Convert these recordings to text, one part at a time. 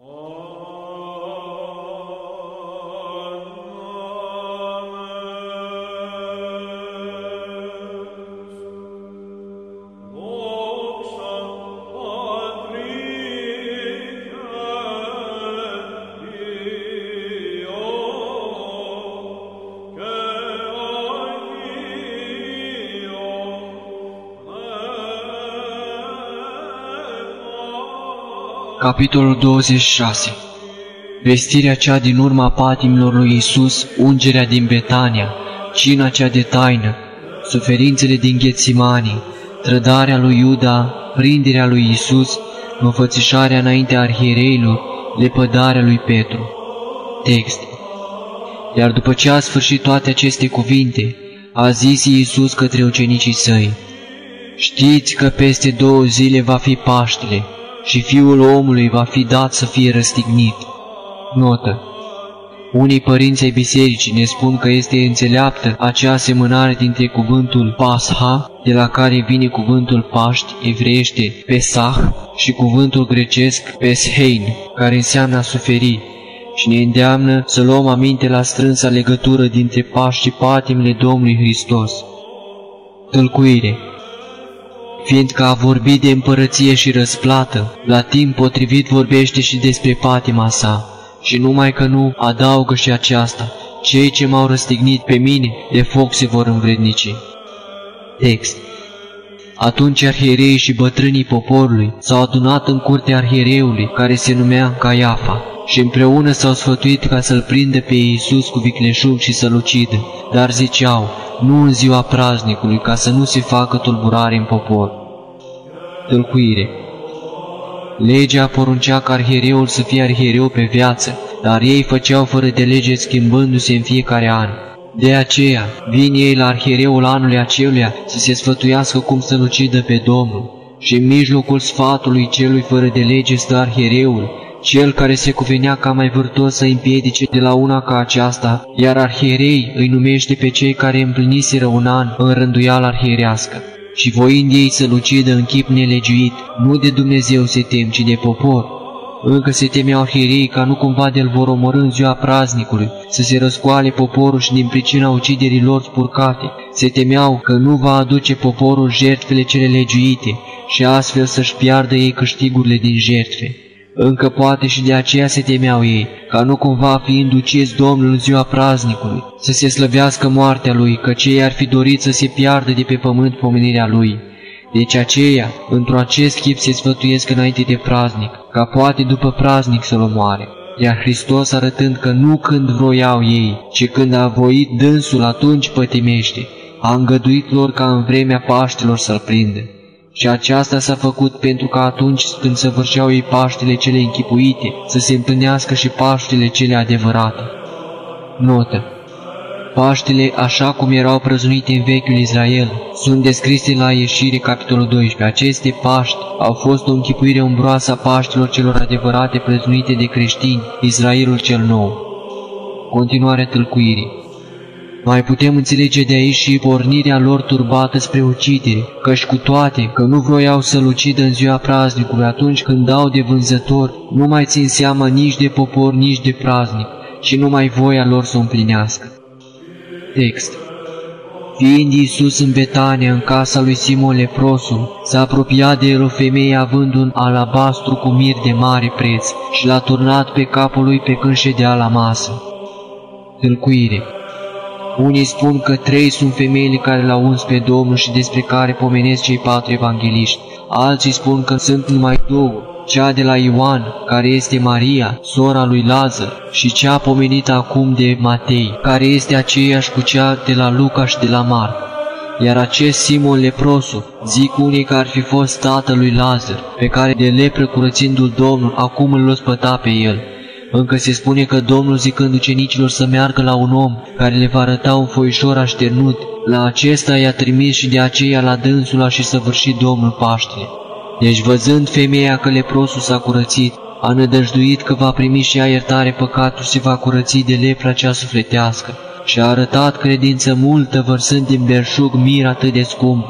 Oh. Capitolul 26 Vestirea cea din urma patimilor lui Isus, ungerea din Betania, cina cea de taină, suferințele din Ghețimanii, trădarea lui Iuda, prinderea lui Isus, înfățișarea înaintea arhiereilor, lepădarea lui Petru. Text. Iar după ce a sfârșit toate aceste cuvinte, a zis Iisus către ucenicii săi, Știți că peste două zile va fi Paștele, și Fiul omului va fi dat să fie răstignit. Notă. Unii părinți ai bisericii ne spun că este înțeleaptă acea asemănare dintre cuvântul Pasha, de la care vine cuvântul Paști, evreiește Pesach, și cuvântul grecesc Peshein, care înseamnă a suferi, și ne îndeamnă să luăm aminte la strânsa legătură dintre Paști și patimile Domnului Hristos. Tălcuire fiindcă a vorbit de împărăție și răsplată, la timp potrivit vorbește și despre patima sa, și numai că nu adaugă și aceasta, cei ce m-au răstignit pe mine, de foc se vor învrednici. Text atunci arhierei și bătrânii poporului s-au adunat în curtea arhiereului, care se numea Caiafa, și împreună s-au sfătuit ca să-l prindă pe Iisus cu vicleșug și să-l ucidă, dar ziceau, nu în ziua praznicului, ca să nu se facă tulburare în popor. Tâlcuire Legea poruncea ca arhiereul să fie arhiereu pe viață, dar ei făceau fără de lege schimbându-se în fiecare an. De aceea, vin ei la arhiereul anului aceluia să se sfătuiască cum să-l ucidă pe Domnul. Și în mijlocul sfatului celui fără de lege stă arhiereul, cel care se cuvenea ca mai vârtos să împiedice de la una ca aceasta, iar arhierei îi numește pe cei care împliniseră un an în rânduială arhierească. Și voind ei să-l ucidă în chip nelegiuit, nu de Dumnezeu se tem, ci de popor. Încă se temeau arhierei ca nu cumva de-l vor omorâ în ziua praznicului, să se răscoale poporul și din pricina uciderii lor spurcate. Se temeau că nu va aduce poporul jertfele cele legiuite și astfel să-și piardă ei câștigurile din jertfe. Încă poate și de aceea se temeau ei, ca nu cumva fiind ucis Domnul în ziua praznicului, să se slăvească moartea lui, că cei ar fi dorit să se piardă de pe pământ pomenirea lui. Deci aceia, într-o acest chip se sfătuiesc înainte de praznic, ca poate după praznic să-l omoare. Iar Hristos arătând că nu când vroiau ei, ci când a voit dânsul atunci pătimește, a îngăduit lor ca în vremea Paștilor să-l prindă. Și aceasta s-a făcut pentru că atunci când săvârșeau ei Paștele cele închipuite, să se întâlnească și Paștele cele adevărate. Notă Paștele, așa cum erau prăzunite în vechiul Israel, sunt descrise la ieșire capitolul 12. Aceste Paști au fost o închipuire umbroasă a Paștilor celor adevărate prăzunite de creștini, Israelul cel nou. Continuarea tâlcuirii mai putem înțelege de aici și pornirea lor turbată spre ucidere, căci cu toate că nu vroiau să-l ucidă în ziua praznicului atunci când dau de vânzător, nu mai țin seama nici de popor, nici de praznic, și nu mai voia lor să o împlinească. Text Fiind Iisus în Betania, în casa lui Simon leprosul, s-a apropiat de el o femeie având un alabastru cu mir de mare preț și l-a turnat pe capul lui pe când ședea la masă. Tâlcuire unii spun că trei sunt femeile care l-au uns pe Domnul și despre care pomenesc cei patru evangeliști. Alții spun că sunt numai două, cea de la Ioan, care este Maria, sora lui Lazar, și cea pomenită acum de Matei, care este aceeași cu cea de la Luca și de la Marc. Iar acest Simon leprosul, zic unii că ar fi fost tatăl lui Lazar, pe care de lepră curățindu-l Domnul, acum îl spăta pe el. Încă se spune că Domnul zicând ucenicilor să meargă la un om care le va arăta un foișor așternut, la acesta i-a trimis și de aceea la dânsul a și săvârșit Domnul Paștele. Deci văzând femeia că leprosul s-a curățit, a nădăjduit că va primi și ea iertare păcatul și va curăți de lepra cea sufletească și a arătat credință multă vărsând din berșug mir atât de scump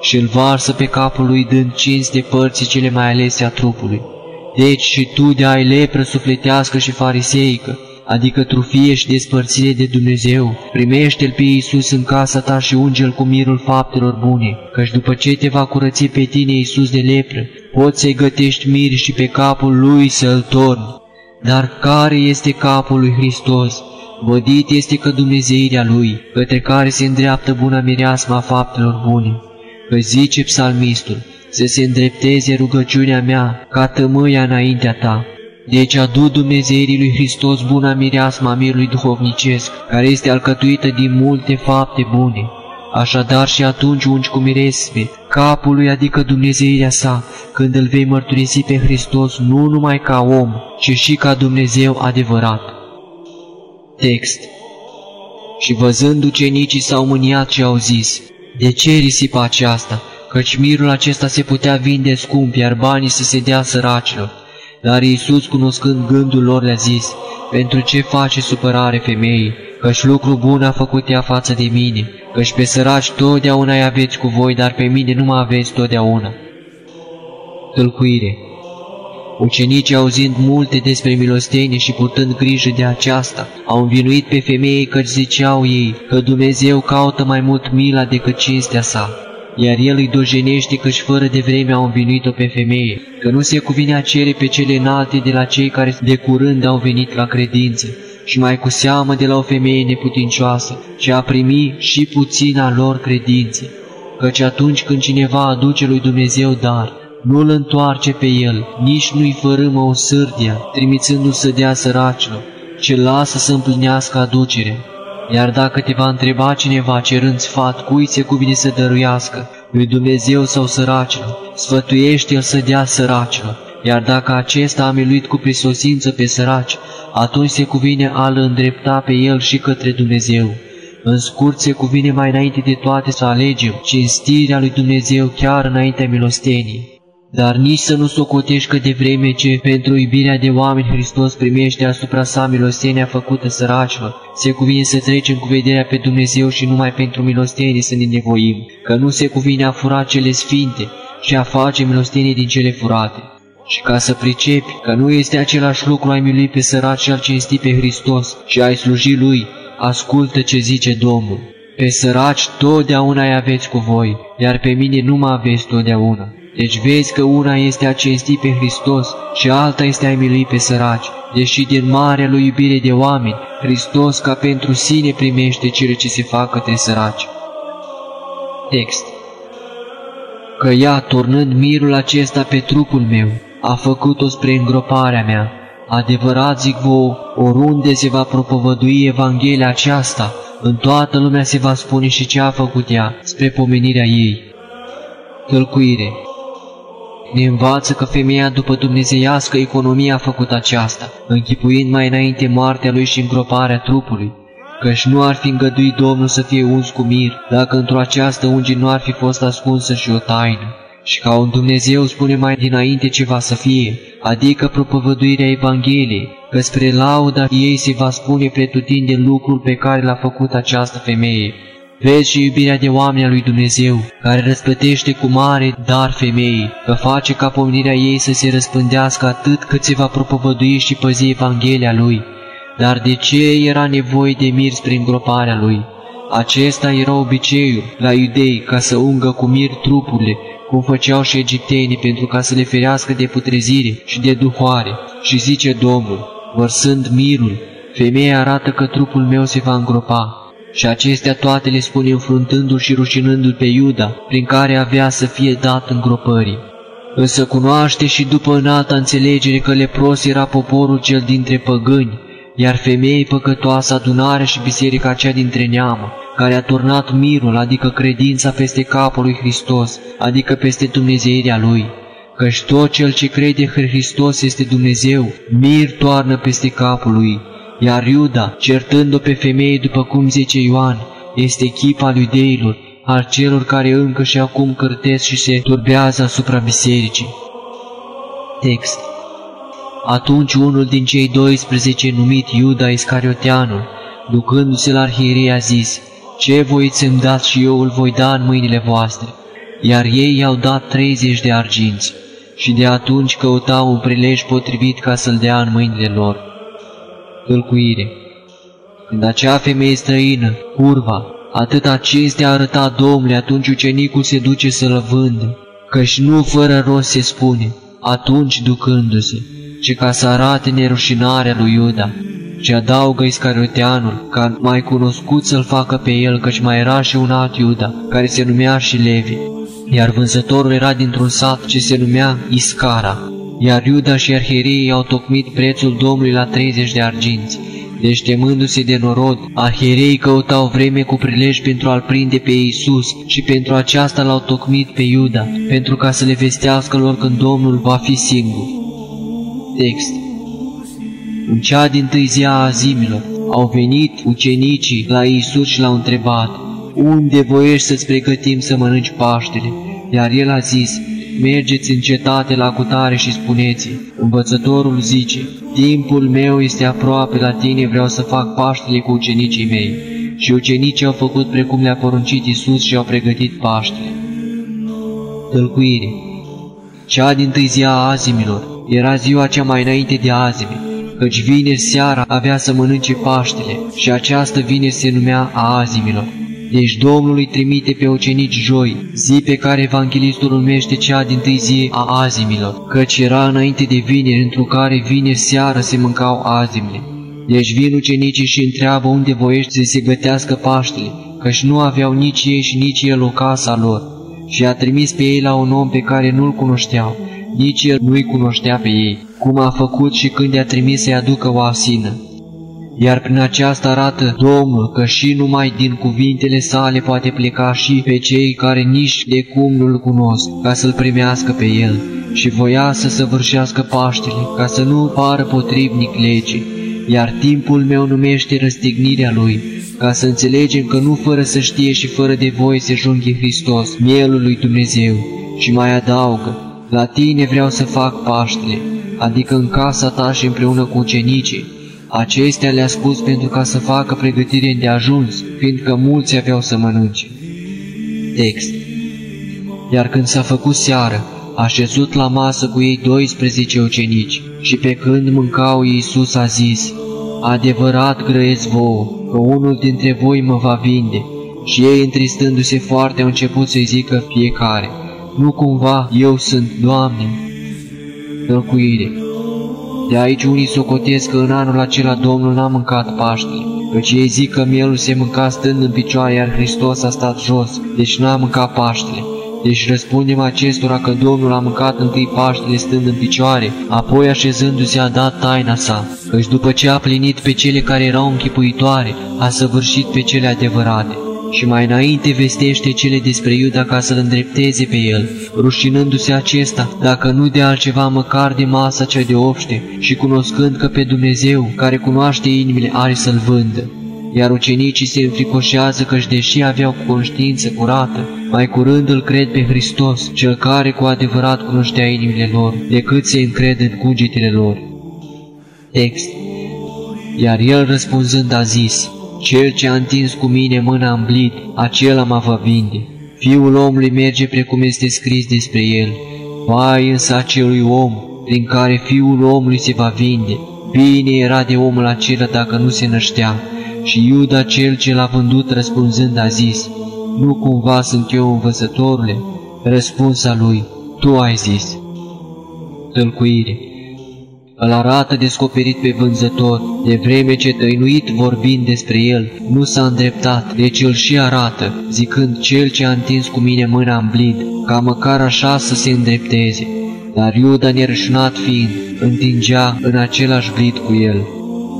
și îl varsă pe capul lui dând cinste părții cele mai alese a trupului Deci și tu de ai lepră sufletească și fariseică, adică trufie și despărțire de Dumnezeu, primește-L pe Iisus în casa ta și unge-L cu mirul faptelor bune, căci după ce te va curăți pe tine Iisus de lepră, poți să-i gătești miri și pe capul Lui să-L torni. Dar care este capul lui Hristos? Vădit este că Dumnezeirea Lui, către care se îndreaptă buna mireasma faptelor bune. Că zice psalmistul, să se îndrepteze rugăciunea mea ca tămâia înaintea ta. Deci adu Dumnezeirii lui Hristos buna mireasma mirului duhovnicesc, care este alcătuită din multe fapte bune. Așadar și atunci ungi cu miresme capului, adică Dumnezeirea sa, când îl vei mărturisi pe Hristos nu numai ca om, ci și ca Dumnezeu adevărat. Text Și văzând ucenicii s-au mâniat și au zis, De ce risipa aceasta? Căci mirul acesta se putea vinde scump, iar banii să se dea săracilor. Dar Iisus, cunoscând gândul lor, le-a zis, Pentru ce face supărare femeii? Căci lucru bun a făcut ea față de mine, căci pe săraci totdeauna îi aveți cu voi, dar pe mine nu mă aveți totdeauna. Tălcuire Ucenicii, auzind multe despre milostenie și purtând grijă de aceasta, au învinuit pe femei căci ziceau ei că Dumnezeu caută mai mult mila decât cinstea sa iar el îi dojenește căci fără de vreme au învinuit-o pe femeie, că nu se cuvine a cere pe cele înalte de la cei care de curând au venit la credință, și mai cu seamă de la o femeie neputincioasă, ce a primi și puțina lor credințe. Căci atunci când cineva aduce lui Dumnezeu dar, nu-l întoarce pe el, nici nu-i fărâmă o sârdia, trimițându-l să dea săracilor, ce lasă să împlinească aducerea. Iar dacă te va întreba cineva cerând sfat cui se cuvine să dăruiască, lui Dumnezeu sau săracilor, sfătuiește-l să dea săracilor, iar dacă acesta a miluit cu prisosință pe săraci, atunci se cuvine a-l îndrepta pe el și către Dumnezeu. În scurt, se cuvine mai înainte de toate să alegem cinstirea lui Dumnezeu chiar înaintea milosteniei. Dar nici să nu socotești că de vreme ce pentru iubirea de oameni Hristos primește asupra sa milostenia făcută săracilor, se cuvine să trecem cu vederea pe Dumnezeu și numai pentru milostenie să ne nevoim, că nu se cuvine a fura cele sfinte și a face milostenie din cele furate. Și ca să pricepi că nu este același lucru ai milui pe săraci și al cinsti pe Hristos și ai sluji Lui, ascultă ce zice Domnul. Pe săraci totdeauna ai aveți cu voi, iar pe mine nu mă aveți totdeauna. Deci vezi că una este a cinsti pe Hristos și alta este a milui pe săraci, deși din marea lui iubire de oameni, Hristos ca pentru sine primește cele ce se fac către săraci. Text Că ea, turnând mirul acesta pe trupul meu, a făcut-o spre îngroparea mea. Adevărat zic vouă, oriunde se va propovădui Evanghelia aceasta, în toată lumea se va spune și ce a făcut ea, spre pomenirea ei. Tălcuire ne învață că femeia după dumnezeiască economie a făcut aceasta, închipuind mai înainte moartea lui și îngroparea trupului, căci nu ar fi îngăduit Domnul să fie uns cu mir, dacă într-o această ungi nu ar fi fost ascunsă și o taină. Și ca un Dumnezeu spune mai dinainte ce va să fie, adică propovăduirea Evangheliei, că spre lauda ei se va spune pretutinde lucrul pe care l-a făcut această femeie, Vezi și iubirea de oameni a lui Dumnezeu, care răspătește cu mare dar femeii, că face ca pomenirea ei să se răspândească atât cât se va propovădui și păzi Evanghelia lui. Dar de ce era nevoie de mir spre îngroparea lui? Acesta era obiceiul la iudei ca să ungă cu mir trupurile, cum făceau și egiptenii pentru ca să le ferească de putrezire și de duhoare. Și zice Domnul, vărsând mirul, femeia arată că trupul meu se va îngropa, și acestea toate le spune înfruntându-l și rușinându-l pe Iuda, prin care avea să fie dat îngropării. Însă cunoaște și după înalta înțelegere că lepros era poporul cel dintre păgâni, iar femeii păcătoasă adunarea și biserica cea dintre neamă, care a turnat mirul, adică credința peste capul lui Hristos, adică peste Dumnezeirea lui. Căci tot cel ce crede că Hristos este Dumnezeu, mir toarnă peste capul lui iar Iuda, certând-o pe femeie după cum zice Ioan, este chip al iudeilor, al celor care încă și acum cârtesc și se turbează asupra bisericii. Text Atunci unul din cei 12 numit Iuda Iscarioteanul, ducându-se la arhierie, a zis, Ce voiți să-mi dați și eu îl voi da în mâinile voastre? Iar ei i-au dat 30 de arginți. și de atunci căutau un prilej potrivit ca să-l dea în mâinile lor. Tâlcuire Când acea femeie străină, curva, atâta cinste a arătat Domnului, atunci ucenicul se duce să-l vândă, căci nu fără rost se spune, atunci ducându-se, ci ca să arate nerușinarea lui Iuda, și adaugă Iscarioteanul, ca mai cunoscut să-l facă pe el, căci mai era și un alt Iuda, care se numea și Levi, iar vânzătorul era dintr-un sat ce se numea Iscara, iar Iuda și arhierii au tocmit prețul Domnului la 30 de arginți. Deci, temându-se de norod, arhierei căutau vreme cu prilej pentru a-l prinde pe Iisus și pentru aceasta l-au tocmit pe Iuda, pentru ca să le vestească lor când Domnul va fi singur. Text În cea din tâi zi a azimilor au venit ucenicii la Iisus și l-au întrebat, Unde voiești să-ți pregătim să mănânci Paștele? Iar el a zis, mergeți în cetate la cutare și spuneți Învățătorul zice, timpul meu este aproape la tine, vreau să fac Paștele cu ucenicii mei. Și ucenicii au făcut precum le-a poruncit Isus și au pregătit Paștele. Tălcuire Cea din tâi zi a azimilor era ziua cea mai înainte de azime, căci vineri seara avea să mănânce Paștele și această vineri se numea a azimilor. Deci Domnul îi trimite pe ucenici joi, zi pe care evanghelistul numește cea din tâi zi a azimilor, căci era înainte de vineri, într-o care vineri seară se mâncau azimile. Deci vin ucenicii și întreabă unde voiești să se gătească Paștele, căci nu aveau nici ei și nici el o casa lor. Și a trimis pe ei la un om pe care nu-l cunoșteau, nici el nu-i cunoștea pe ei, cum a făcut și când i-a trimis să-i aducă o asină iar prin aceasta arată Domnul că și numai din cuvintele sale poate pleca și pe cei care nici de cum nu-L cunosc, ca să-L primească pe El, și voia să săvârșească Paștele, ca să nu pară potrivnic legii, iar timpul meu numește răstignirea Lui, ca să înțelegem că nu fără să știe și fără de voie se junghe Hristos, mielul lui Dumnezeu, și mai adaugă, la tine vreau să fac Paștele, adică în casa ta și împreună cu ucenicii, Acestea le-a spus pentru ca să facă pregătire de ajuns, fiindcă mulți aveau să mănânce. Text Iar când s-a făcut seară, a șezut la masă cu ei 12 ucenici și pe când mâncau Iisus a zis, Adevărat grăiesc vouă, că unul dintre voi mă va vinde. Și ei, întristându-se foarte, au început să-i zică fiecare, Nu cumva eu sunt, Doamne? Tălcuire de aici unii socotesc că în anul acela Domnul n-a mâncat Paștele, căci ei zic că mielul se mânca stând în picioare, iar Hristos a stat jos, deci n-a mâncat Paștele. Deci răspundem acestora că Domnul a mâncat întâi Paștele stând în picioare, apoi așezându-se a dat taina sa, căci după ce a plinit pe cele care erau închipuitoare, a săvârșit pe cele adevărate și mai înainte vestește cele despre Iuda ca să-l îndrepteze pe el, rușinându-se acesta, dacă nu de altceva măcar de masa cea de obște și cunoscând că pe Dumnezeu, care cunoaște inimile, are să-l vândă. Iar ucenicii se înfricoșează că deși aveau conștiință curată, mai curând îl cred pe Hristos, cel care cu adevărat cunoștea inimile lor, decât se încred în cugetele lor. Text Iar el răspunzând a zis, cel ce a întins cu mine mâna în blid, acela mă va vinde. Fiul omului merge precum este scris despre el. Vai însă acelui om, prin care fiul omului se va vinde. Bine era de omul acela dacă nu se năștea. Și Iuda cel ce l-a vândut răspunzând a zis, Nu cumva sunt eu învățătorule? Răspunsa lui, Tu ai zis. Tălcuire îl arată descoperit pe vânzător, de vreme ce tăinuit vorbind despre el, nu s-a îndreptat, deci îl și arată, zicând cel ce a întins cu mine mâna în blid, ca măcar așa să se îndrepteze. Dar Iuda nerășunat fiind, întingea în același blid cu el.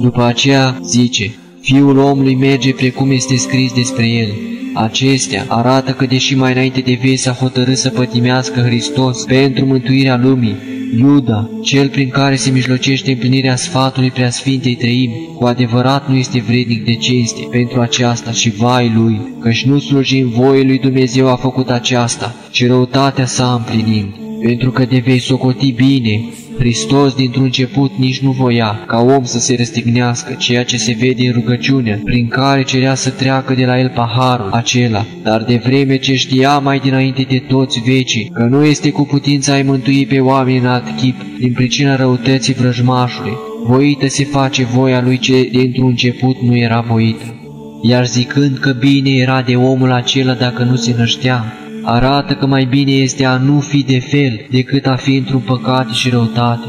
După aceea zice, Fiul omului merge precum este scris despre el. Acestea arată că deși mai înainte de vei s-a hotărât să pătimească Hristos pentru mântuirea lumii, Iuda, cel prin care se mijlocește împlinirea sfatului preasfintei trăimi, cu adevărat nu este vrednic de cinste pentru aceasta și vai lui, căci nu slujim voie lui Dumnezeu a făcut aceasta, și răutatea sa împlinind. Pentru că de vei socoti bine. Hristos dintr-un început nici nu voia ca om să se răstignească, ceea ce se vede în rugăciune, prin care cerea să treacă de la el paharul acela, dar de vreme ce știa mai dinainte de toți vecii că nu este cu putința ai mântui pe oameni în alt chip din pricina răutății vrăjmașului, voită se face voia lui ce dintr-un început nu era voită. Iar zicând că bine era de omul acela dacă nu se năștea, arată că mai bine este a nu fi de fel decât a fi într-un păcat și răutate.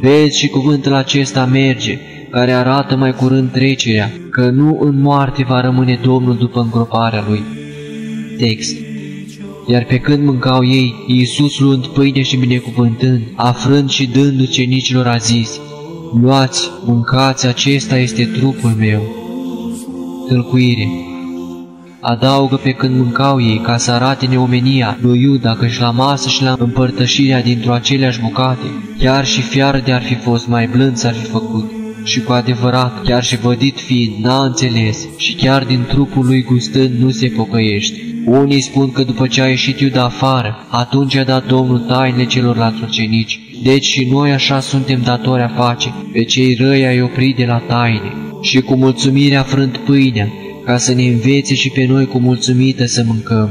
Vezi și cuvântul acesta merge, care arată mai curând trecerea, că nu în moarte va rămâne Domnul după îngroparea lui. Text iar pe când mâncau ei, Iisus luând pâine și binecuvântând, afrând și dându cenicilor a zis, Luați, mâncați, acesta este trupul meu. Tâlcuire adaugă pe când mâncau ei, ca să arate neomenia lui Iuda că și la masă și la împărtășirea dintr-o aceleași bucate, chiar și fiară de ar fi fost mai blând s-ar fi făcut. Și cu adevărat, chiar și vădit fiind, n-a înțeles și chiar din trupul lui gustând nu se pocăiește. Unii spun că după ce a ieșit Iuda afară, atunci a dat Domnul tainele celorlalți ucenici. Deci și noi așa suntem datori a face, pe cei răi ai oprit de la taine. Și cu mulțumirea frânt pâinea, ca să ne învețe și pe noi cu mulțumită să mâncăm,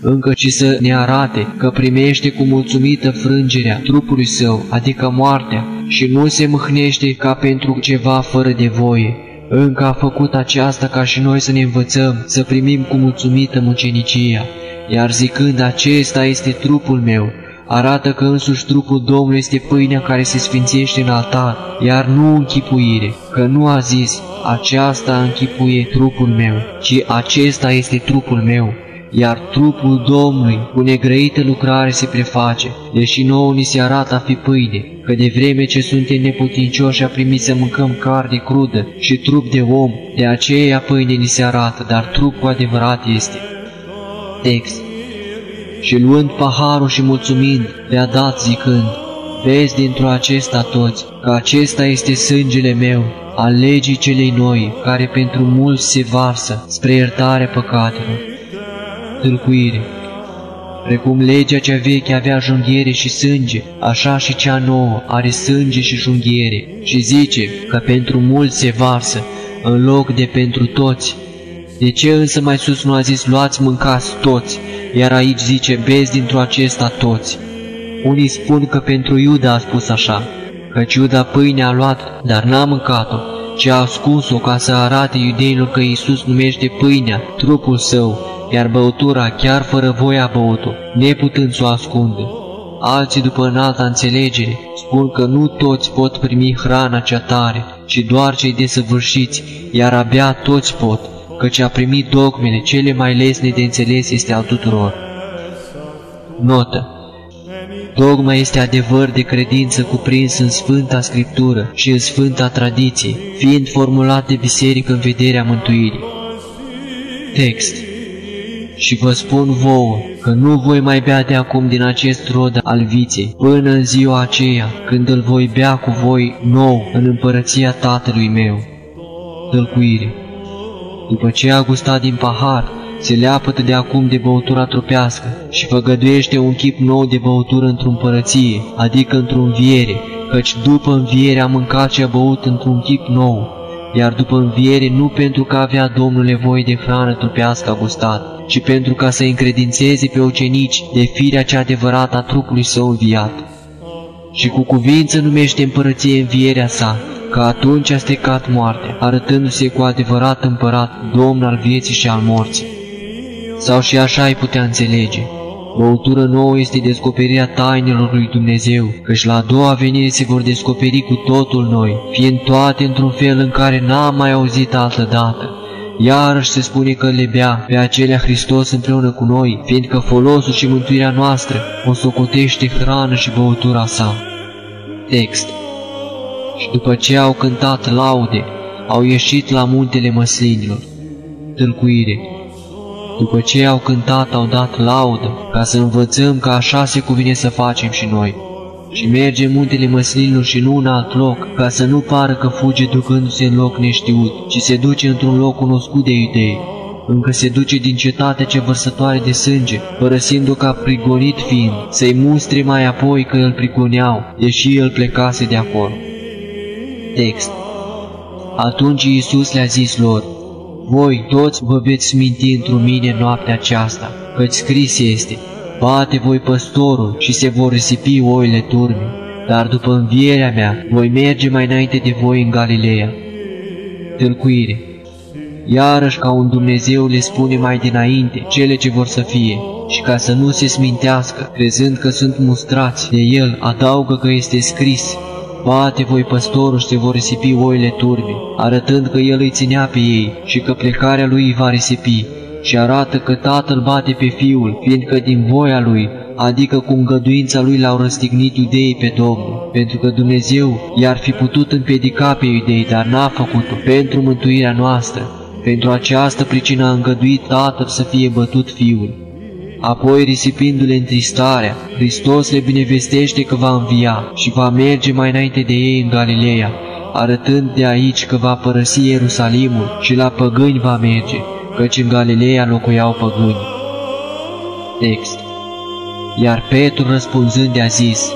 încă și să ne arate că primește cu mulțumită frângerea trupului său, adică moartea, și nu se mâhnește ca pentru ceva fără de voie. Încă a făcut aceasta ca și noi să ne învățăm, să primim cu mulțumită mucenicia, iar zicând acesta este trupul meu, arată că însuși trupul Domnului este pâinea care se sfințește în altar, iar nu închipuire, că nu a zis, aceasta închipuie trupul meu, ci acesta este trupul meu, iar trupul Domnului cu negrăită lucrare se preface, deși nouă ni se arată a fi pâine, că de vreme ce suntem neputincioși a primit să mâncăm carne crudă și trup de om, de aceea pâine ni se arată, dar trup cu adevărat este. Text și luând paharul și mulțumind, le-a dat zicând, Vezi dintr-o acesta toți, că acesta este sângele meu, al legii celei noi, care pentru mulți se varsă spre iertare păcatelor. Tâlcuire Precum legea cea veche avea junghiere și sânge, așa și cea nouă are sânge și junghiere, și zice că pentru mulți se varsă, în loc de pentru toți. De ce însă mai sus nu a zis luați mâncați toți, iar aici zice bezi dintr-o acesta toți. Unii spun că pentru Iuda a spus așa, căci Iuda pâine a luat, dar n-a mâncat-o, ci a ascuns-o ca să arate iudeilor că Iisus numește pâinea, trupul său, iar băutura chiar fără voia a băut-o, neputând să o ascundă. Alții, după înalta înțelegere, spun că nu toți pot primi hrana cea tare, ci doar cei desăvârșiți, iar abia toți pot, căci a primit dogmele cele mai lesne de înțeles este al tuturor. Notă Dogma este adevăr de credință cuprins în Sfânta Scriptură și în Sfânta Tradiție, fiind formulat de biserică în vederea mântuirii. Text Și vă spun vouă că nu voi mai bea de acum din acest rod al viței, până în ziua aceea, când îl voi bea cu voi nou în împărăția Tatălui meu. Tălcuire după ce a gustat din pahar, se leapătă de acum de băutura trupească și făgăduiește un chip nou de băutură într-o împărăție, adică într-o înviere, căci după înviere a mâncat și a băut într-un chip nou, iar după înviere nu pentru că avea Domnul nevoie de hrană trupească a gustat, ci pentru ca să încredințeze pe ucenici de firea cea adevărată a trupului său înviat. Și cu cuvință numește împărăție învierea sa, că atunci a stricat moartea, arătându-se cu adevărat împărat, domn al vieții și al morții. Sau și așa ai putea înțelege. Băutură nouă este descoperirea tainelor lui Dumnezeu, căci la a doua venire se vor descoperi cu totul noi, fiind toate într-un fel în care n-am mai auzit altă dată. Iarăși se spune că le bea pe acelea Hristos împreună cu noi, fiindcă folosul și mântuirea noastră o socotește hrană și băutura sa. Text și după ce au cântat laude, au ieșit la muntele măslinilor. Tâlcuire După ce au cântat, au dat laudă, ca să învățăm că așa se cuvine să facem și noi. Și merge muntele măslinilor și nu în alt loc, ca să nu pară că fuge ducându-se în loc neștiut, ci se duce într-un loc cunoscut de idei. încă se duce din cetatea ce vărsătoare de sânge, părăsind-o ca prigonit fiind, să-i mustre mai apoi că îl prigoneau, deși el plecase de acolo. Text Atunci Iisus le-a zis lor, Voi toți vă veți minti într mine noaptea aceasta, căci scris este, Bate voi păstorul și se vor risipi oile turmii, dar după învierea mea voi merge mai înainte de voi în Galileea. Tâlcuire Iarăși ca un Dumnezeu le spune mai dinainte cele ce vor să fie, și ca să nu se smintească, crezând că sunt mustrați de el, adaugă că este scris, Bate voi păstorul și se vor risipi oile turbi, arătând că el îi ținea pe ei și că plecarea lui îi va risipi, și arată că tatăl bate pe fiul, fiindcă din voia lui, adică cu îngăduința lui l-au răstignit iudeii pe Domnul, pentru că Dumnezeu i-ar fi putut împiedica pe iudei, dar n-a făcut-o pentru mântuirea noastră. Pentru această pricină a îngăduit tatăl să fie bătut fiul. Apoi, risipindu-le întristarea, Hristos le binevestește că va învia și va merge mai înainte de ei în Galileea, arătând de aici că va părăsi Ierusalimul și la păgâni va merge, căci în Galileea locuiau păgâni. Text Iar Petru răspunzând a zis,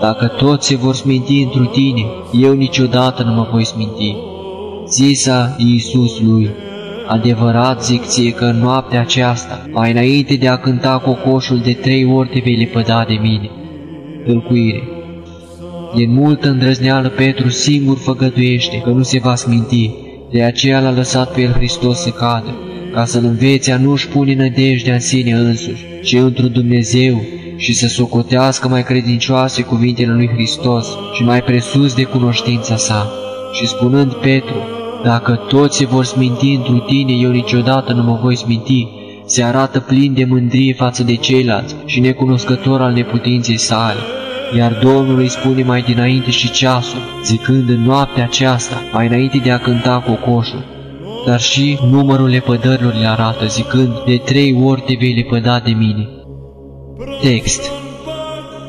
Dacă toți se vor sminti întru tine, eu niciodată nu mă voi sminti. Zisa Iisus lui, Adevărat zic ție că în noaptea aceasta, mai înainte de a cânta cocoșul de trei ori te vei lepăda de mine. Tâlcuire Din multă îndrăzneală Petru singur făgăduiește că nu se va sminti, de aceea l-a lăsat pe el Hristos să cadă, ca să-l învețe a nu-și pune nădejdea în sine însuși, ci într Dumnezeu și să socotească mai credincioase cuvintele lui Hristos și mai presus de cunoștința sa. Și spunând Petru, dacă toți se vor sminti întru tine, eu niciodată nu mă voi sminti, se arată plin de mândrie față de ceilalți și necunoscător al neputinței sale. Iar Domnul îi spune mai dinainte și ceasul, zicând în noaptea aceasta, mai înainte de a cânta cocoșul. Dar și numărul lepădărilor le arată, zicând, de trei ori te vei lepăda de mine. Text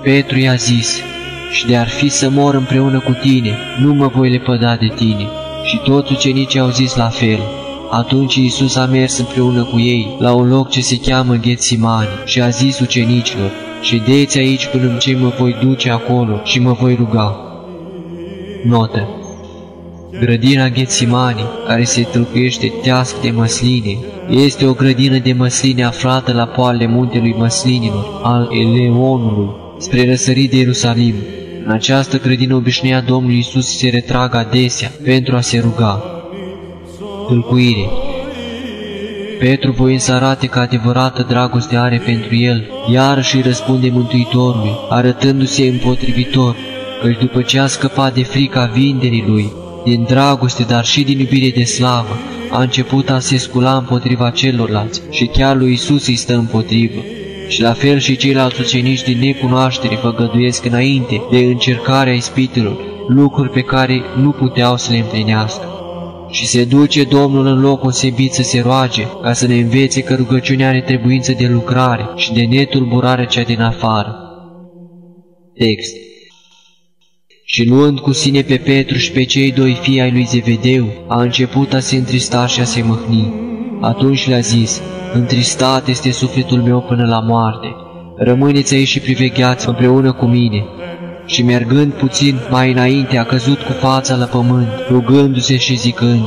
Petru i-a zis, și de ar fi să mor împreună cu tine, nu mă voi lepăda de tine. Și toți ucenicii au zis la fel. Atunci Iisus a mers împreună cu ei la un loc ce se cheamă Ghețimani și a zis ucenicilor, Ședeți aici până ce mă voi duce acolo și mă voi ruga. Notă Grădina Ghețimani, care se tâlcuiește teasc de măsline, este o grădină de măsline aflată la poalele muntelui măslinilor al Eleonului, spre răsărit de Ierusalim, în această grădină obișnuia Domnul Iisus să se retragă adesea pentru a se ruga. Tâlcuire Petru voind să arate că adevărată dragoste are pentru el, iarăși îi răspunde Mântuitorului, arătându-se împotrivitor, căci după ce a scăpat de frica vinderii lui, din dragoste, dar și din iubire de slavă, a început a se scula împotriva celorlalți și chiar lui Isus îi stă împotrivă și la fel și ceilalți ucenici din necunoaștere făgăduiesc înainte de încercarea ispitelor, lucruri pe care nu puteau să le împlinească. Și se duce Domnul în loc osebit să se roage, ca să ne învețe că rugăciunea are trebuință de lucrare și de netulburare cea din afară. Text Și luând cu sine pe Petru și pe cei doi fii ai lui Zevedeu, a început a se întrista și a se mâhni. Atunci le-a zis, Întristat este sufletul meu până la moarte. Rămâneți aici și privegheați împreună cu mine. Și mergând puțin mai înainte, a căzut cu fața la pământ, rugându-se și zicând,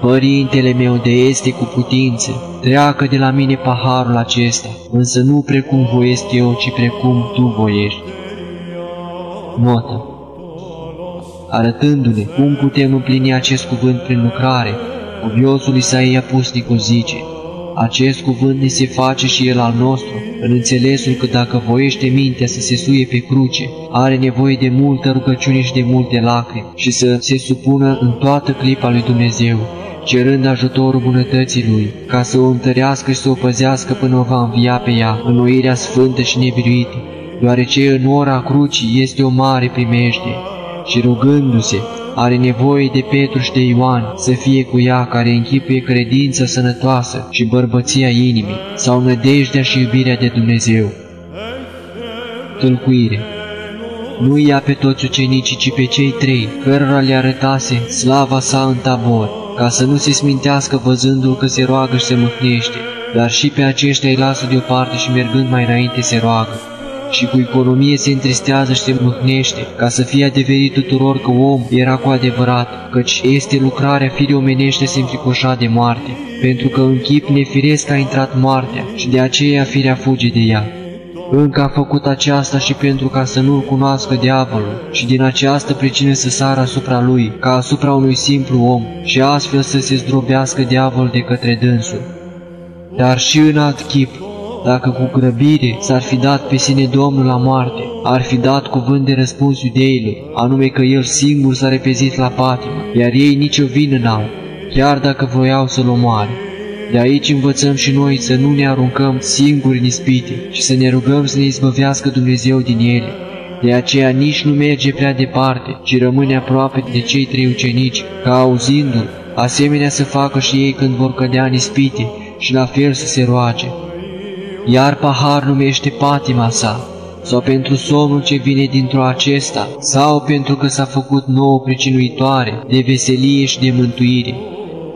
Părintele meu de este cu putință, treacă de la mine paharul acesta, însă nu precum voiesc eu, ci precum tu voiești. Notă Arătându-ne cum putem împlini acest cuvânt prin lucrare, cuviosul Isaia Pusnicu zice, acest cuvânt ne se face și el al nostru, în înțelesul că dacă voiește mintea să se suie pe cruce, are nevoie de multă rugăciune și de multe lacrimi și să se supună în toată clipa lui Dumnezeu, cerând ajutorul bunătății Lui, ca să o întărească și să o păzească până o va învia pe ea, înnoirea sfântă și neviruită, deoarece în ora crucii este o mare primejde. Și rugându-se, are nevoie de Petru și de Ioan să fie cu ea care închipuie credința sănătoasă și bărbăția inimii sau nădejdea și iubirea de Dumnezeu. Tâlcuire nu ia pe toți ucenicii, ci pe cei trei, cărora le arătase slava sa în tabor, ca să nu se smintească văzându-l că se roagă și se mâhnește, dar și pe aceștia îi lasă deoparte și mergând mai înainte se roagă și cu economie se întristează și se mâhnește, ca să fie adeverit tuturor că om era cu adevărat, căci este lucrarea firii omenește se înfricoșa de moarte, pentru că în chip nefiresc a intrat moartea și de aceea firea fuge de ea. Încă a făcut aceasta și pentru ca să nu-l cunoască diavolul și din această pricină să sară asupra lui, ca asupra unui simplu om, și astfel să se zdrobească diavolul de către dânsul. Dar și în alt chip, dacă cu grăbire s-ar fi dat pe sine Domnul la moarte, ar fi dat cuvânt de răspuns iudeilor, anume că el singur s-a repezit la patimă, iar ei nicio vină n-au, chiar dacă voiau să-l omoare. De aici învățăm și noi să nu ne aruncăm singuri în ispite și să ne rugăm să ne izbăvească Dumnezeu din ele. De aceea nici nu merge prea departe, ci rămâne aproape de cei trei ucenici, ca auzindu-l, asemenea să facă și ei când vor cădea în ispite și la fel să se roage iar pahar numește patima sa, sau pentru somnul ce vine dintr-o acesta, sau pentru că s-a făcut nouă pricinuitoare de veselie și de mântuire,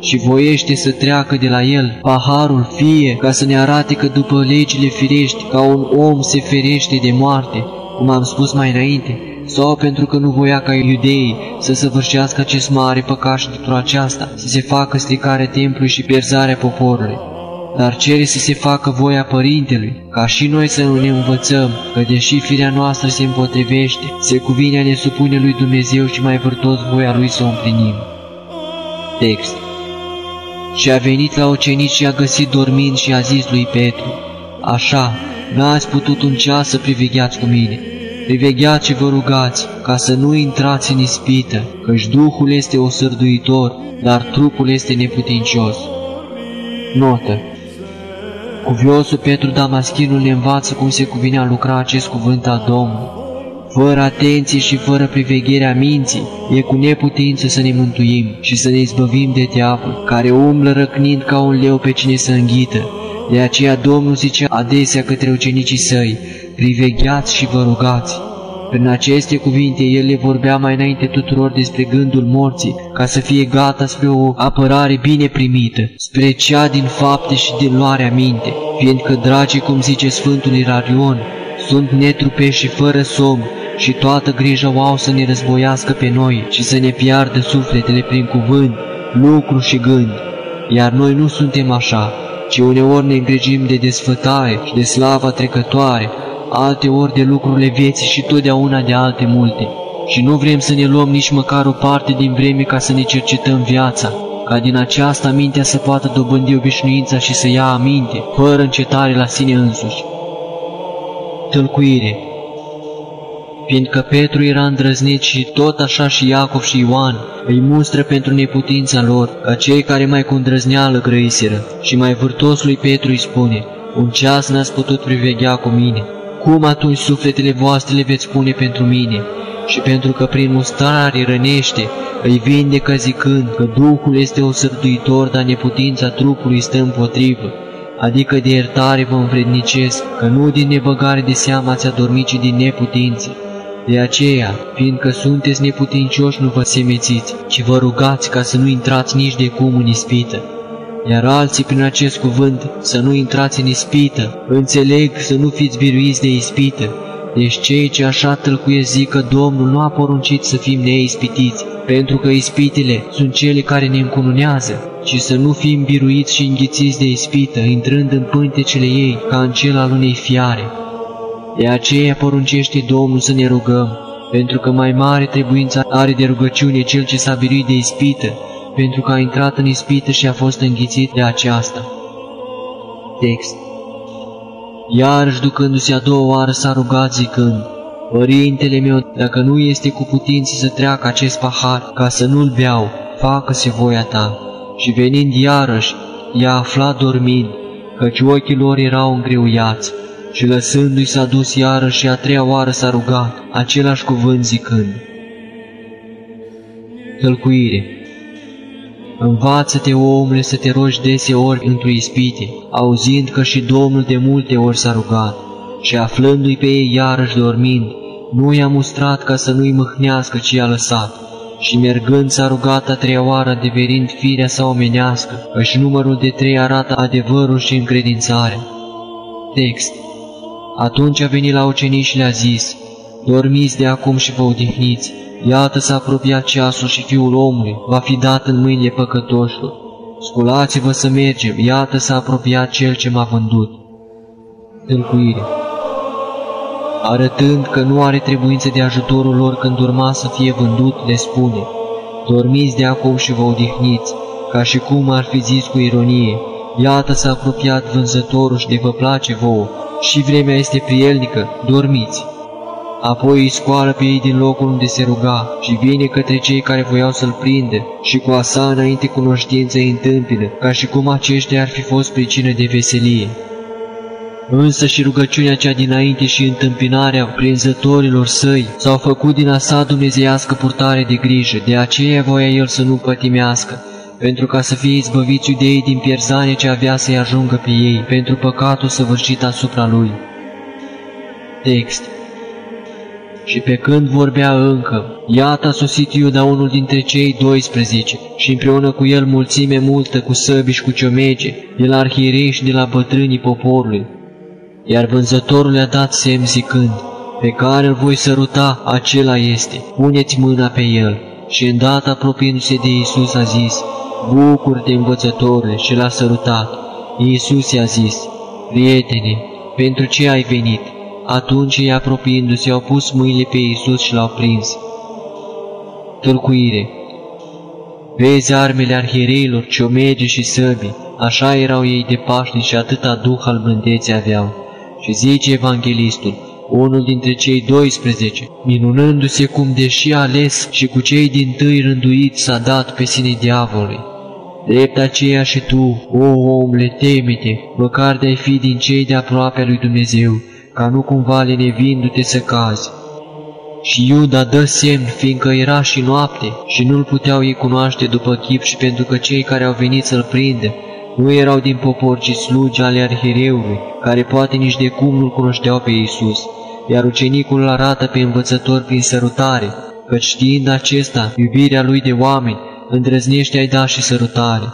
și voiește să treacă de la el paharul fie ca să ne arate că după legile firești, ca un om se ferește de moarte, cum am spus mai înainte, sau pentru că nu voia ca iudeii să săvârșească acest mare păcat și dintr-o aceasta, să se facă stricarea templului și pierzarea poporului dar cere să se facă voia Părintelui, ca și noi să ne învățăm că deși firea noastră se împotrivește, se cuvine a ne supune lui Dumnezeu și mai vârtos voia lui să o împlinim. Text Și a venit la ocenici și a găsit dormind și a zis lui Petru, Așa, n-ați putut un ceas să privegheați cu mine. Privegheați și vă rugați, ca să nu intrați în ispită, căci Duhul este osărduitor, dar trupul este neputincios. Notă Cuviosul Petru Damaschinul ne învață cum se cuvine a lucra acest cuvânt al Domnului. Fără atenție și fără privegherea minții, e cu neputință să ne mântuim și să ne izbăvim de diavol, care umblă răcnind ca un leu pe cine să înghită. De aceea Domnul zice adesea către ucenicii săi, privegheați și vă rugați. Prin aceste cuvinte el le vorbea mai înainte tuturor despre gândul morții, ca să fie gata spre o apărare bine primită, spre cea din fapte și din luarea minte, fiindcă, dragii, cum zice Sfântul Irarion, sunt netrupești și fără somn, și toată grija o au să ne războiască pe noi și să ne piardă sufletele prin cuvânt, lucru și gând. Iar noi nu suntem așa, ci uneori ne îngrijim de desfătare și de slava trecătoare, alte ori de lucrurile vieții și totdeauna de alte multe. Și nu vrem să ne luăm nici măcar o parte din vreme ca să ne cercetăm viața, ca din aceasta mintea să poată dobândi obișnuința și să ia aminte, fără încetare la sine însuși. Tălcuire Fiindcă Petru era îndrăznit și tot așa și Iacov și Ioan îi mustră pentru neputința lor, ca cei care mai cu îndrăzneală grăiseră, și mai vârtos lui Petru îi spune, un ceas n-ați putut priveghea cu mine, cum atunci sufletele voastre le veți pune pentru mine? Și pentru că prin mustrare rănește, îi vindecă zicând că Duhul este o sărduitor, dar neputința trupului stă împotrivă, adică de iertare vă învrednicesc, că nu din nebăgare de seama ați adormit, ci din neputință. De aceea, fiindcă sunteți neputincioși, nu vă semețiți, ci vă rugați ca să nu intrați nici de cum în ispită iar alții prin acest cuvânt să nu intrați în ispită, înțeleg să nu fiți biruiți de ispită. Deci cei ce așa tălcuie zic că Domnul nu a poruncit să fim neispitiți, pentru că ispitele sunt cele care ne încununează, ci să nu fim biruiți și înghițiți de ispită, intrând în pântecele ei ca în cel al unei fiare. De aceea poruncește Domnul să ne rugăm, pentru că mai mare trebuință are de rugăciune cel ce s-a biruit de ispită, pentru că a intrat în ispită și a fost înghițit de aceasta. Text Iarăși ducându-se a doua oară s-a rugat zicând, Părintele meu, dacă nu este cu putință să treacă acest pahar, ca să nu-l beau, facă-se voia ta. Și venind iarăși, i-a aflat dormind, căci ochii lor erau îngreuiați, și lăsându-i s-a dus iarăși și a treia oară s-a rugat, același cuvânt zicând. Tălcuire Învață-te, omule, să te rogi deseori într-o ispite, auzind că și Domnul de multe ori s-a rugat, și aflându-i pe ei iarăși dormind, nu i-a mustrat ca să nu-i mâhnească, ci i-a lăsat. Și mergând s-a rugat a treia oară, adeverind firea sa omenească, căci numărul de trei arată adevărul și încredințarea. Text Atunci a venit la ucenici și le-a zis, Dormiți de acum și vă odihniți, iată s-a apropiat ceasul și fiul omului va fi dat în mâinile păcătoșilor. Sculați-vă să mergem, iată s-a apropiat cel ce m-a vândut. Tâlcuire Arătând că nu are trebuință de ajutorul lor când urma să fie vândut, le spune, Dormiți de acum și vă odihniți, ca și cum ar fi zis cu ironie, Iată s-a apropiat vânzătorul și de vă place vouă, și vremea este prielnică, dormiți. Apoi îi scoală pe ei din locul unde se ruga și vine către cei care voiau să-l prindă și cu a sa înainte cunoștință îi întâmpină, ca și cum aceștia ar fi fost pricină de veselie. Însă și rugăciunea cea dinainte și întâmpinarea prinzătorilor săi s-au făcut din a sa dumnezeiască purtare de grijă, de aceea voia el să nu pătimească, pentru ca să fie izbăviți iudeii din pierzanie ce avea să-i ajungă pe ei, pentru păcatul săvârșit asupra lui. Text și pe când vorbea încă, iată a sosit Iuda unul dintre cei 12 și împreună cu el mulțime multă cu săbi și cu ciomege, de la arhierei și de la bătrânii poporului. Iar vânzătorul le-a dat semn zicând, pe care îl voi săruta, acela este, puneți mâna pe el. Și îndată apropiindu-se de Iisus a zis, Bucur-te, învățătorule, și l-a sărutat. Iisus i-a zis, Prietene, pentru ce ai venit? Atunci ei apropiindu-se au pus mâinile pe Iisus și l-au prins. Tălcuire Vezi armele arhiereilor, ciomege și săbi, așa erau ei de pașnici și atâta duh al blândeții aveau. Și zice evanghelistul, unul dintre cei 12, minunându-se cum deși ales și cu cei din tâi rânduit s-a dat pe sine diavolului. Drept aceea și tu, o omule, temete, măcar de-ai fi din cei de aproape a lui Dumnezeu, ca nu cumva lenevindu-te să cazi. Și Iuda dă semn, fiindcă era și noapte și nu-l puteau ei cunoaște după chip și pentru că cei care au venit să-l prindă nu erau din popor, ci slugi ale arhireului, care poate nici de cum nu-l cunoșteau pe Iisus. Iar ucenicul îl arată pe învățător prin sărutare, căci știind acesta, iubirea lui de oameni, îndrăznește ai da și sărutare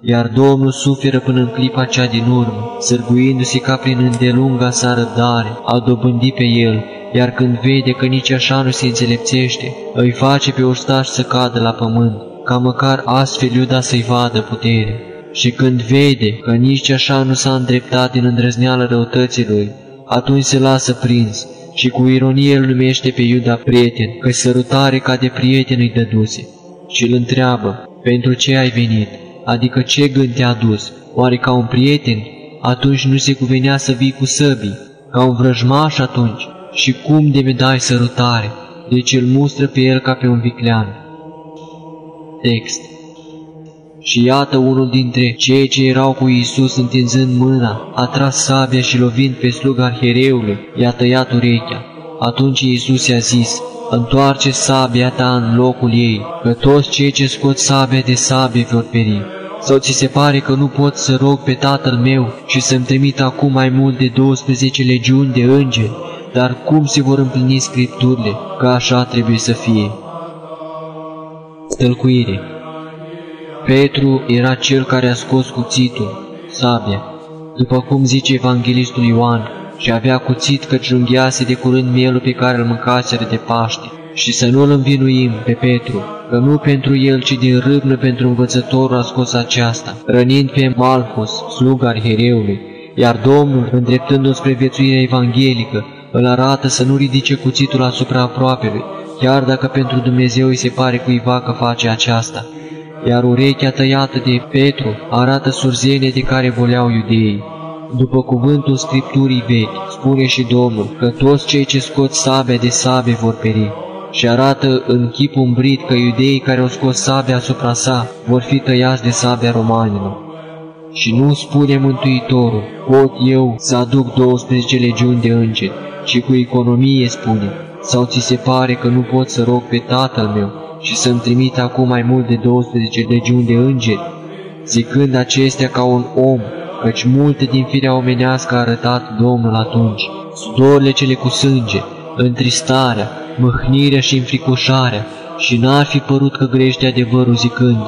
iar Domnul suferă până în clipa cea din urmă, sârguindu-se ca prin îndelunga sa răbdare, a dobândi pe el, iar când vede că nici așa nu se înțelepțește, îi face pe ostaș să cadă la pământ, ca măcar astfel Iuda să-i vadă putere. Și când vede că nici așa nu s-a îndreptat din îndrăzneală răutății lui, atunci se lasă prins și cu ironie îl numește pe Iuda prieten, că sărutare ca de prieten îi dăduse. Și îl întreabă, pentru ce ai venit? Adică ce gând te-a dus? Oare ca un prieten? Atunci nu se cuvenea să vii cu săbii, ca un vrăjmaș atunci, și cum de mi dai sărutare? Deci îl mustră pe el ca pe un viclean. Text Și iată unul dintre cei ce erau cu Iisus întinzând mâna, a tras sabia și lovind pe sluga arhereului, i-a tăiat urechea. Atunci Iisus i-a zis, Întoarce sabia ta în locul ei, că toți cei ce scot sabia de sabie vor peri. Sau ți se pare că nu pot să rog pe tatăl meu și să-mi trimit acum mai mult de 12 legiuni de îngeri, dar cum se vor împlini scripturile, că așa trebuie să fie? Stălcuire Petru era cel care a scos cuțitul, sabia, după cum zice evanghelistul Ioan, și avea cuțit că junghiase de curând mielul pe care îl mâncaseră de Paște și să nu-l învinuim pe Petru, că nu pentru el, ci din râvnă pentru învățătorul a scos aceasta, rănind pe Malchus, sluga arhereului, iar Domnul, îndreptându-l spre viețuirea evanghelică, îl arată să nu ridice cuțitul asupra aproapelui, chiar dacă pentru Dumnezeu îi se pare cuiva că face aceasta. Iar urechea tăiată de Petru arată surzenie de care voleau iudeii. După cuvântul Scripturii vechi, spune și Domnul că toți cei ce scot sabia de sabie vor peri și arată în chip umbrit că iudeii care au scos sabia asupra sa vor fi tăiați de sabia romanilor. Și nu spune Mântuitorul, pot eu să aduc 12 legiuni de îngeri, ci cu economie spune, sau ți se pare că nu pot să rog pe tatăl meu și să-mi trimit acum mai mult de 12 legiuni de îngeri? Zicând acestea ca un om, căci multe din firea omenească a arătat Domnul atunci, sudorile cele cu sânge, întristarea, mâhnirea și înfricoșarea, și n-ar fi părut că grește adevărul zicând,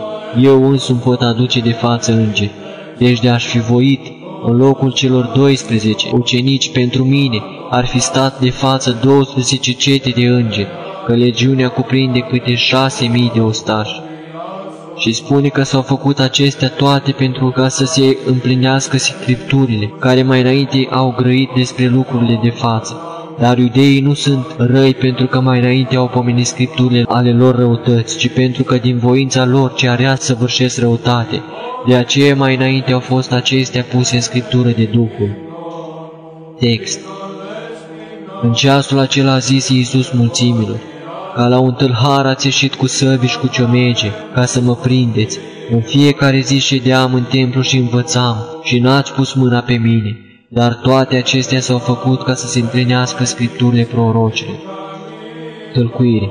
eu însumi pot aduce de față îngeri. Deci de aș fi voit, în locul celor 12 ucenici pentru mine, ar fi stat de față 12 cete de îngeri, că legiunea cuprinde câte șase mii de ostași. Și spune că s-au făcut acestea toate pentru ca să se împlinească scripturile, care mai înainte au grăit despre lucrurile de față. Dar iudeii nu sunt răi pentru că mai înainte au pomenit scripturile ale lor răutăți, ci pentru că din voința lor ce area să vârșesc răutate. De aceea mai înainte au fost acestea puse în scriptură de Duhul. Text În ceasul acela a zis Iisus mulțimilor, ca la un tâlhar ați ieșit cu săbi și cu ciomege, ca să mă prindeți. În fiecare zi ședeam în templu și învățam și n-ați pus mâna pe mine, dar toate acestea s-au făcut ca să se împlinească scripturile prorocilor. Tălcuire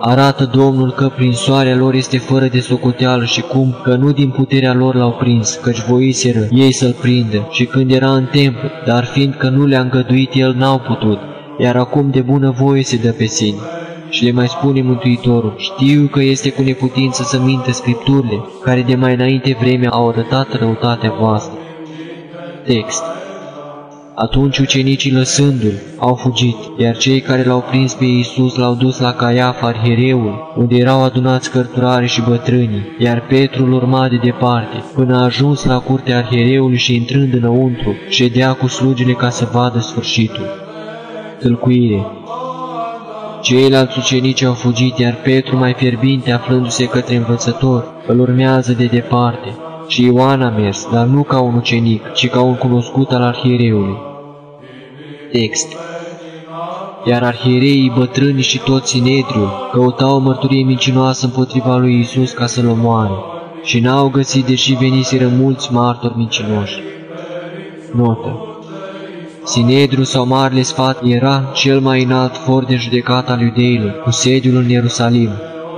Arată Domnul că prin soarea lor este fără de socoteală și cum că nu din puterea lor l-au prins, căci voiseră ei să-l prindă și când era în templu, dar fiindcă nu le-a îngăduit el n-au putut, iar acum de bună voie se dă pe sine. Și le mai spune Mântuitorul, știu că este cu neputință să minte Scripturile, care de mai înainte vreme au arătat răutatea voastră. Text Atunci ucenicii lăsându-l au fugit, iar cei care l-au prins pe Iisus l-au dus la Caiafa arhereul, unde erau adunați cărturare și bătrânii, iar Petru îl urma de departe, până a ajuns la curtea arhereului și intrând înăuntru, ședea cu slugile ca să vadă sfârșitul. Tâlcuire Ceilalți ucenici au fugit, iar Petru, mai fierbinte, aflându-se către învățător, îl urmează de departe. Și Ioan a mers, dar nu ca un ucenic, ci ca un cunoscut al arhiereului. Text Iar arhiereii, bătrânii și toți Sinedriul căutau o mărturie mincinoasă împotriva lui Isus ca să-l omoare și n-au găsit, deși veniseră mulți martori mincinoși. Notă Sinedru sau Marele Sfat era cel mai înalt for de judecat al iudeilor, cu sediul în Ierusalim.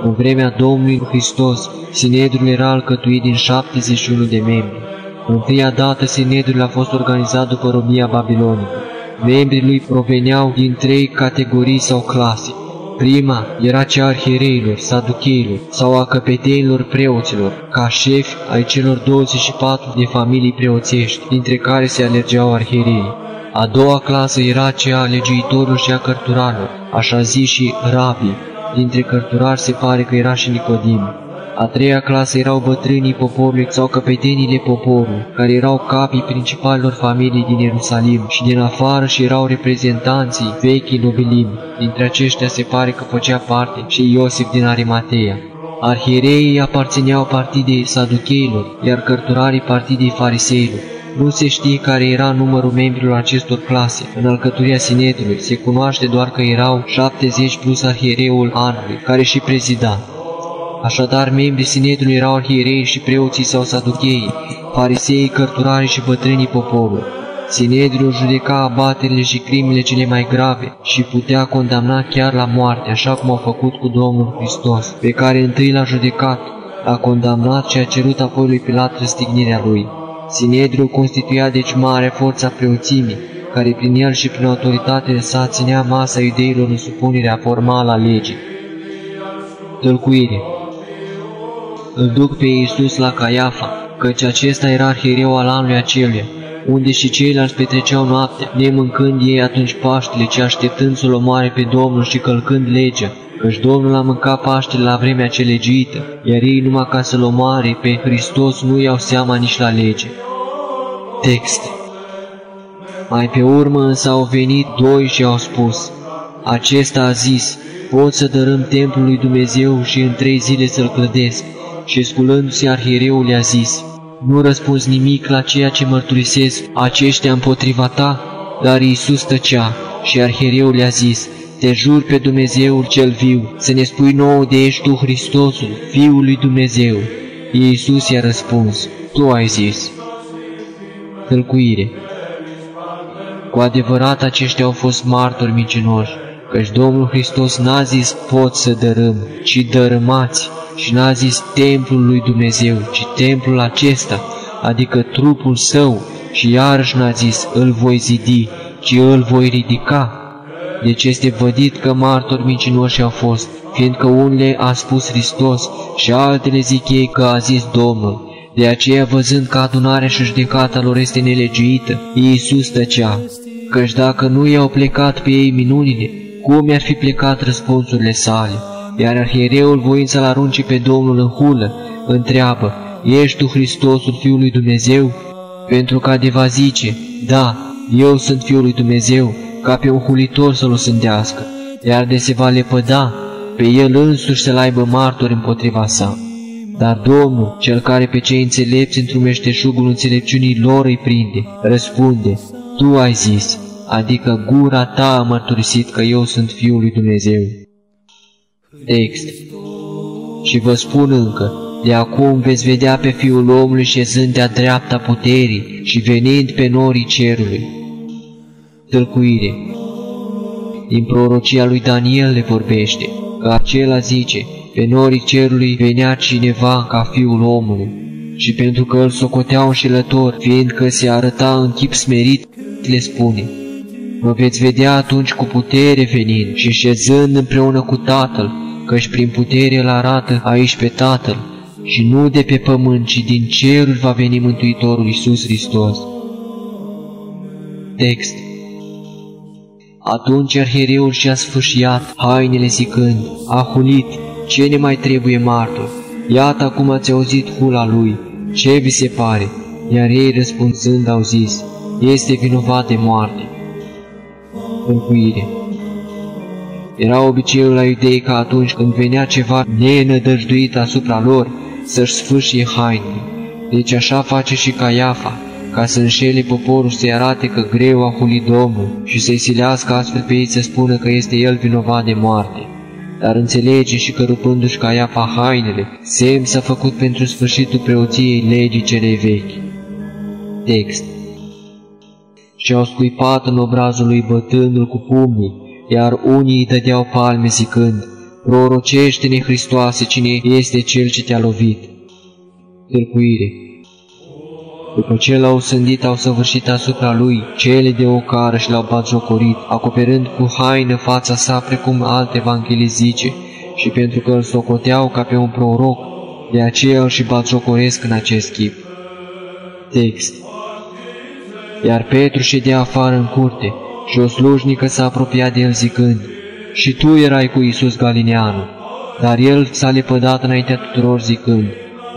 În vremea Domnului Hristos, Sinedrul era alcătuit din 71 de membri. În întâia dată, Sinedrul a fost organizat după robia babilonică. Membrii lui proveneau din trei categorii sau clase. Prima era cea arhiereilor, saducheilor sau a căpetenilor preoților, ca șefi ai celor 24 de familii preoțești, dintre care se alergeau arhiereii. A doua clasă era cea a legiuitorilor și a cărturarilor, așa zi și rabii. Dintre cărturari se pare că era și Nicodim. A treia clasă erau bătrânii poporului sau căpetenii de poporul, care erau capii principalilor familii din Ierusalim și din afară și erau reprezentanții vechii nobilimi. Dintre aceștia se pare că făcea parte și Iosif din Arimatea. Arhiereii aparțineau partidei saducheilor, iar cărturarii partidei fariseilor. Nu se știe care era numărul membrilor acestor clase. În alcăturia Sinedului se cunoaște doar că erau 70 plus arhiereul anului, care și prezida. Așadar, membrii Sinedului erau arhierei și preoții sau saducheii, farisei, cărturarii și bătrânii poporului. Sinedriul judeca abaterile și crimele cele mai grave și putea condamna chiar la moarte, așa cum a făcut cu Domnul Hristos, pe care întâi l-a judecat, a condamnat și a cerut apoi lui Pilat răstignirea lui. Sinedriul constituia deci mare forța preoțimii, care prin el și prin autoritatele sa ținea masa iudeilor în supunerea formală a legii. Tălcuire Îl duc pe Iisus la Caiafa, căci acesta era arhiereu al anului aceluia, unde și ceilalți petreceau noaptea, nemâncând ei atunci Paștele, ci așteptând să-L omoare pe Domnul și călcând legea, căci Domnul a mâncat Paștele la vremea ce legită, iar ei numai ca să-L omoare pe Hristos nu iau seama nici la lege. Text Mai pe urmă însă au venit doi și au spus, Acesta a zis, pot să dărâm templul lui Dumnezeu și în trei zile să-l clădesc. Și sculându-se arhiereul le-a zis, Nu răspuns nimic la ceea ce mărturisesc aceștia împotriva ta? Dar Iisus tăcea și arhiereul le-a zis, te jur pe Dumnezeul cel viu, să ne spui nouă de ești Tu Hristosul, Fiul lui Dumnezeu. Iisus i-a răspuns, Tu ai zis. Tălcuire Cu adevărat aceștia au fost martori mincinoși, căci Domnul Hristos n-a zis pot să dărâm, ci dărâmați, și n-a zis templul lui Dumnezeu, ci templul acesta, adică trupul său, și iarăși n-a zis îl voi zidi, ci îl voi ridica. Deci este vădit că martori mincinoși au fost, fiindcă unele a spus Hristos și altele zic ei că a zis Domnul. De aceea, văzând că adunarea și judecata lor este nelegiuită, Iisus tăcea, căci dacă nu i-au plecat pe ei minunile, cum i-ar fi plecat răspunsurile sale? Iar arhiereul, voind să-l arunce pe Domnul în hulă, întreabă, Ești tu Hristosul Fiul lui Dumnezeu? Pentru că de va zice, Da, eu sunt Fiul lui Dumnezeu, ca pe un hulitor să-l sândească, iar de se va lepăda, pe el însuși să-l aibă martori împotriva sa. Dar Domnul, cel care pe cei înțelepți într-un meșteșugul înțelepciunii lor îi prinde, răspunde, Tu ai zis, adică gura ta a mărturisit că eu sunt Fiul lui Dumnezeu. Text Și vă spun încă, de acum veți vedea pe Fiul omului șezând de-a dreapta puterii și venind pe norii cerului. Tălcuire. Din prorocia lui Daniel le vorbește, că acela zice, pe norii cerului venea cineva ca Fiul omului, și pentru că îl socoteau înșelător, fiindcă se arăta în chip smerit, le spune, Mă veți vedea atunci cu putere venind și șezând împreună cu Tatăl, căci prin putere îl arată aici pe Tatăl, și nu de pe pământ, ci din cerul va veni Mântuitorul Iisus Hristos. Text Atunci arhereul și-a sfâșiat hainele zicând, a hulit, ce ne mai trebuie martor? Iată acum ați auzit hula lui, ce vi se pare? Iar ei răspunzând au zis, este vinovat de moarte. Încuire Era obiceiul la iudei ca atunci când venea ceva nenădăjduit asupra lor, să-și sfâșie hainele. Deci așa face și Caiafa, ca să înșele poporul să-i arate că greu a hulit Domnul și să-i silească astfel pe ei să spună că este el vinovat de moarte. Dar înțelege și că rupându-și Caiafa hainele, semn s-a făcut pentru sfârșitul preoției legii celei vechi. Text Și au scuipat în obrazul lui bătându-l cu pumnii, iar unii îi dădeau palme zicând, Prorocește-ne, Hristoase, cine este Cel ce te-a lovit. Târcuire După ce l-au sândit, au săvârșit asupra lui cele de ocară și l-au batjocorit, acoperând cu haină fața sa precum alte evanghelii zice, și pentru că îl socoteau ca pe un proroc, de aceea îl și batjocoresc în acest chip. Text Iar Petru ședea afară în curte și o slujnică s-a apropiat de el zicând, și tu erai cu Iisus Galileanul. Dar el s-a lepădat înaintea tuturor zicând,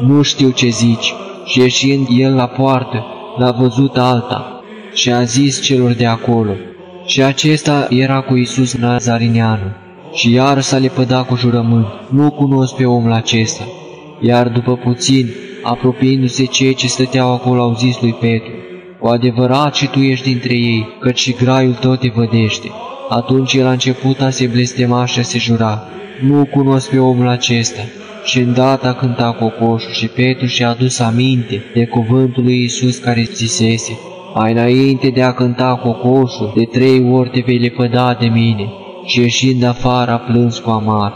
Nu știu ce zici, și ieșind el la poartă, l-a văzut alta și a zis celor de acolo, și acesta era cu Iisus Nazarineanul. Și iar s-a lepădat cu jurământ, nu cunosc pe omul acesta. Iar după puțin, apropiindu-se cei ce stăteau acolo, au zis lui Petru, Cu adevărat și tu ești dintre ei, căci și graiul tău te vădește. Atunci el a început a se blestema și a se jura, nu cunosc pe omul acesta. Și îndată a cântat cocoșul și Petru și-a adus aminte de cuvântul lui Iisus care zisese, mai înainte de a cânta cocoșul, de trei ori te vei lepăda de mine. Și ieșind afară a plâns cu amar.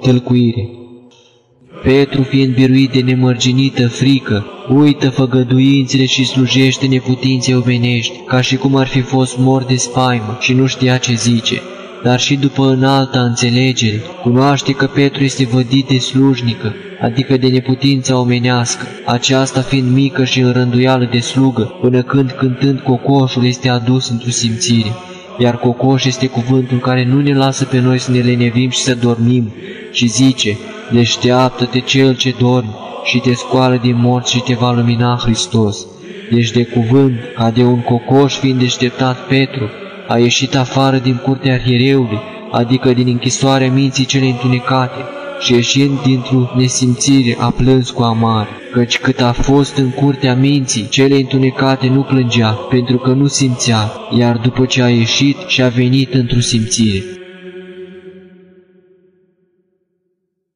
Tălcuire Petru, fiind biruit de nemărginită frică, uită făgăduințele și slujește neputințe omenești, ca și cum ar fi fost mor de spaimă și nu știa ce zice. Dar și după înalta înțelegere, cunoaște că Petru este vădit de slujnică, adică de neputința omenească, aceasta fiind mică și în rânduială de slugă, până când cântând cocoșul este adus într-o simțire. Iar cocoș este cuvântul care nu ne lasă pe noi să ne lenevim și să dormim, și zice, Deșteaptă-te cel ce dormi și te scoală din morți și te va lumina Hristos. Deci de cuvânt, ca de un cocoș fiind deșteptat Petru, a ieșit afară din curtea arhiereului, adică din închisoarea minții cele întunecate, și ieșind dintr-o nesimțire a plâns cu amar, căci cât a fost în curtea minții, cele întunecate nu plângea, pentru că nu simțea, iar după ce a ieșit și a venit într-o simțire.